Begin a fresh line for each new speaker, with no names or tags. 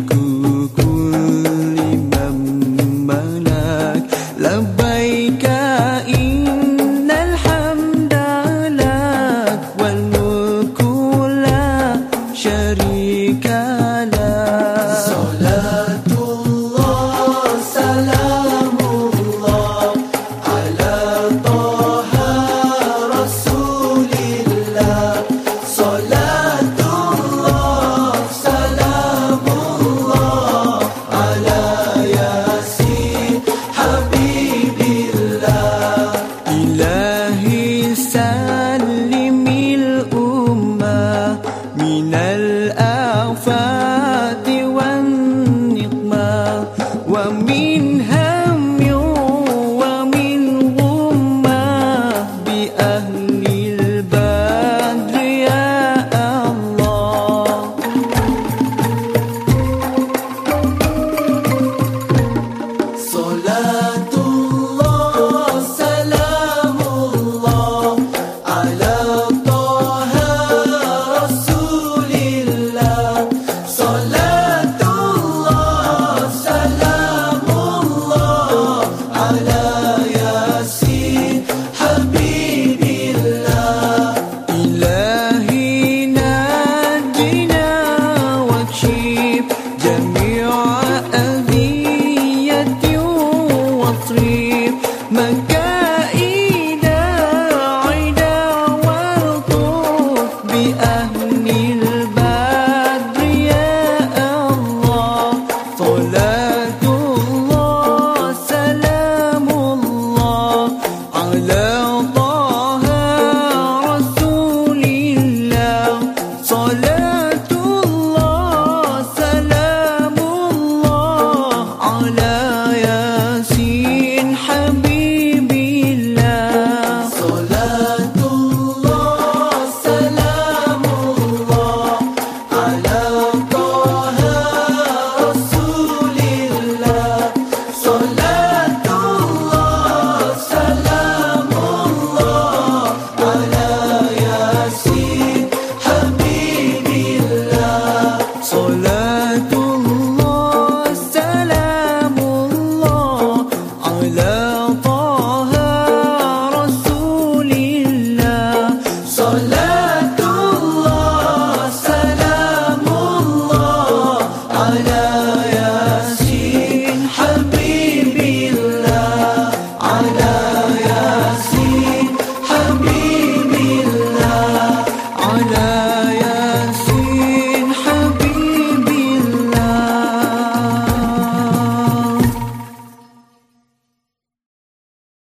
cool.